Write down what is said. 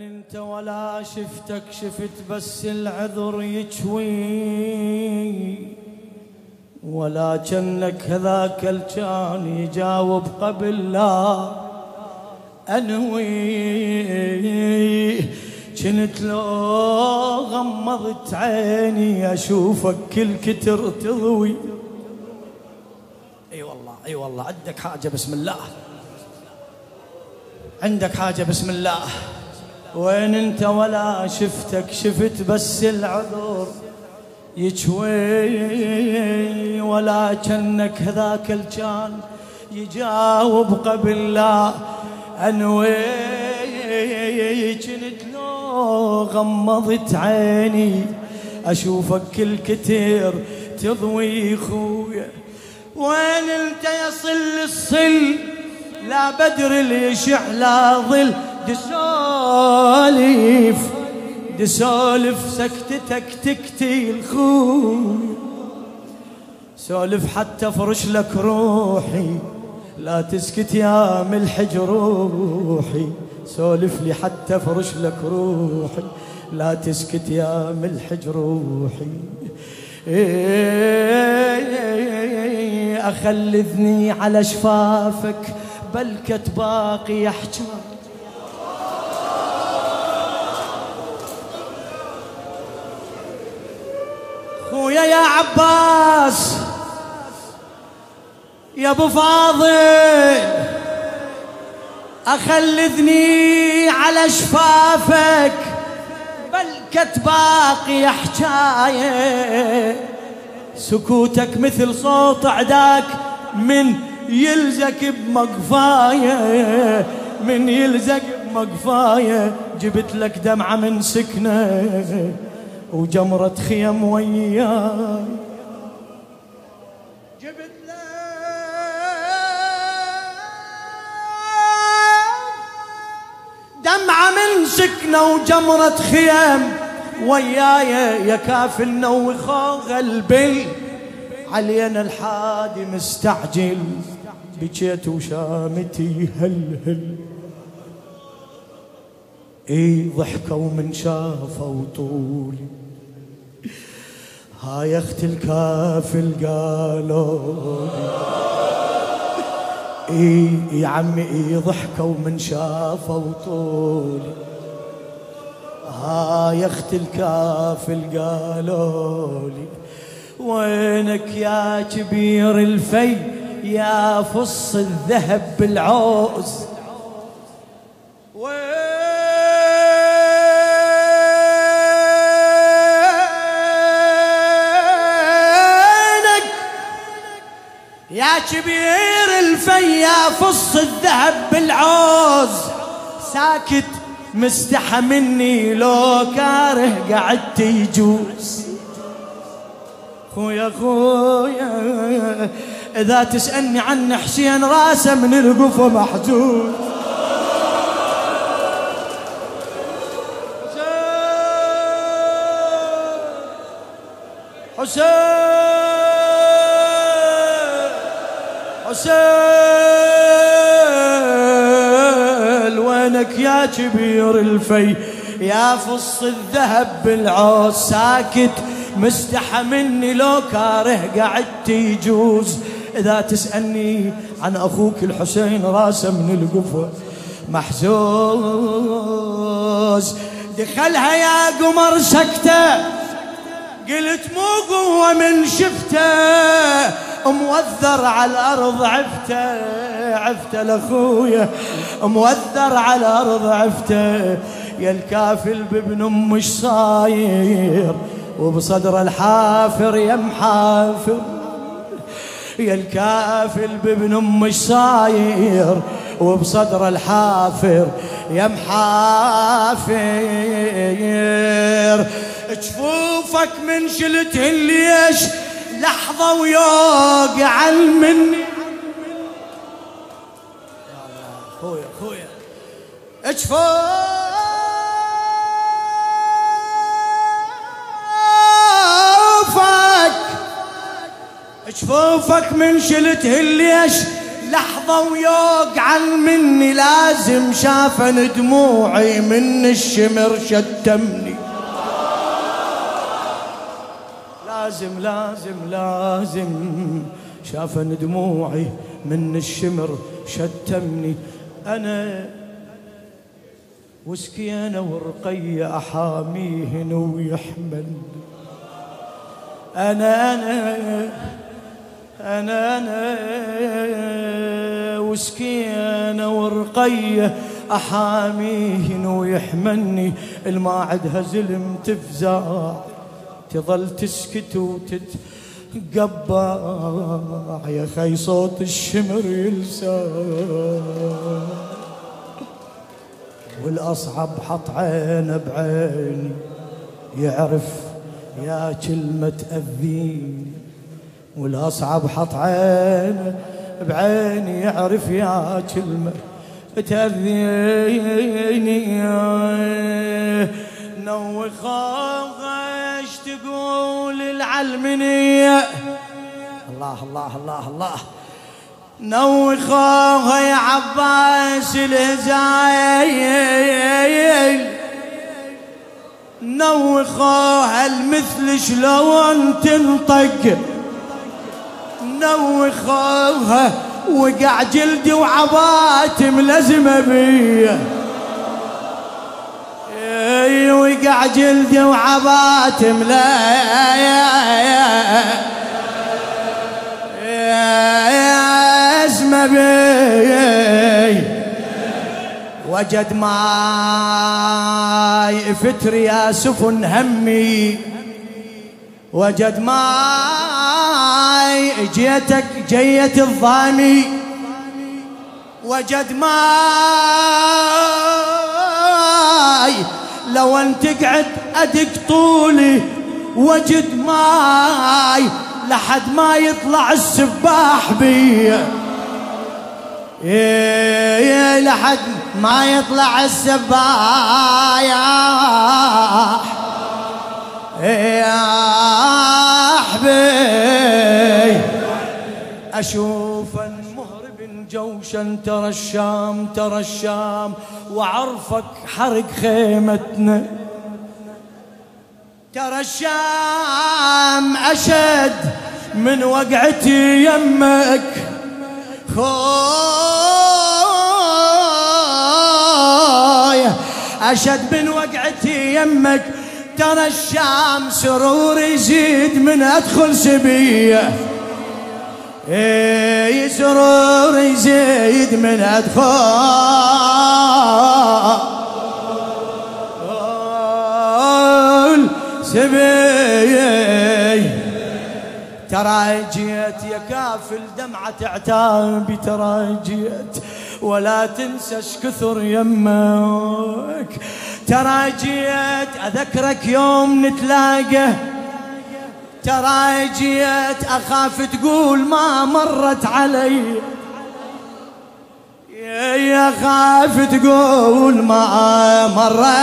وين انت ولا شفتك شفت بس العذر يجوي. ولا كنك هذاك الجان يجاوب قبل لا أنوي. كنت لو غمضت عيني أشوفك كل كتر تضوي. أي والله أي والله عندك حاجة بسم الله؟ عندك حاجة بسم الله؟ وين انت ولا شفتك شفت بس العذر يجوي ولا كنك هذاك الجان. يجاوب قبل لا انوي كنت لو غمضت عيني أشوفك كل كتير تضوي خويا. وين انت يا صل الصل؟ لا بدر اللي يشع لا ظل. دسولف دسولف سكتتك تكتي الخوي سولف حتى افرش لك روحي لا تسكت يا ملح جروحي. سولف لي حتى افرش لك روحي لا تسكت يا ملح جروحي. أخلذني على شفافك بلكت باقي احجار خويا يا أبو فاضل أخلذني على شفافك بلكت باقي حكايه سكوتك مثل صوت عداك من يلزق بمقفاية من يلزق بمقفاية جبت لك دمعة من سكنة. وجمرة خيم وياي. جبت دمعة من سكنة وجمرة خيم وياي. يا كافل نوخو قلبي علينا الحادي مستعجل. بجيت وشامتي هل هل إي ضحكوا من شافوا طولي هاي اخت الكافل قالوا إي يا عمي إي ضحكوا من شافوا طولي هاي اخت الكافل قالوا لي. وينك يا كبير الفي يا فص الذهب بالعوز؟ وينك يا كبير الفي يا فص الذهب بالعوز. ساكت مستحى مني لو كاره قعدت يجوز خويا خويا إذا تسألني عن حسين راسه من القفا محجوز. حسين. حسين وينك يا كبير الفي؟ يا فص الذهب بالعوز ساكت مستحى مني لو كاره قعدت يجوز. إذا تسألني عن أخوك الحسين راسه من القفا محزوز. دخلها يا قمر سكته قلت مو قوة من شفته. موذر على الأرض عفته عفته لأخويا. موذر على الأرض عفته يا الكافل بابن أمش صاير؟ وبصدر الحافر يا محافر يا الكافل بابن أمش صاير؟ وبصدر الحافر يا محافر جفوفك من شلته ليش لحظة ويوقع مني. خويا خويا. جفوفك جفوفك من شلته ليش لحظة ويوقع مني. لازم شافن دموعي من الشمر شتمني. لازم لازم لازم شافن دموعي من الشمر شتمني. أنا وسكينة ورقية أحاميهن ويحمل أنا أنا أنا أنا وسكينة ورقية أحاميهن ويحملني الما عدها زلم تفزع. تظل تسكت وتتقبع. يا خي صوت الشمر يلسع. والأصعب حط عينه بعيني يعرف يا كلمة تأذيني. والأصعب حط عينه بعيني يعرف يا كلمة تأذيني. إيش تقول العلمنية الله الله الله الله. نوخوها يا عباس الهزايل. نوخوها المثل شلون تنطق. نوخوها وقع جلدي وعبات ملزمة بيه. وقع جلدي وعبات ملزمة اسمه بي. وجد ماي فتر يا سفن همي. وجد ماي جيتك جيت الضامي. وجد ماي لو أنت تقعد أدق طولي وجد ماي لحد ما يطلع السباح بي إيه لحد ما يطلع السباح يا حبي أشوف جوشا ترى الشام ترى الشام وعرفك حرق خيمتنا. ترى الشام أشد من وقعتي يمك. خويا أشد من وقعتي يمك. ترى الشام سرور يزيد من أدخل سبية. اي سرور يزيد من أدخل سبي ترى جيت يا كافل دمعة عتابي ترى جيت ولا تنسى كثر يمك. ترى جيت أذكرك يوم نتلاقى. ترى جيت أخاف تقول ما مرت علي. يا خاف تقول ما مرت.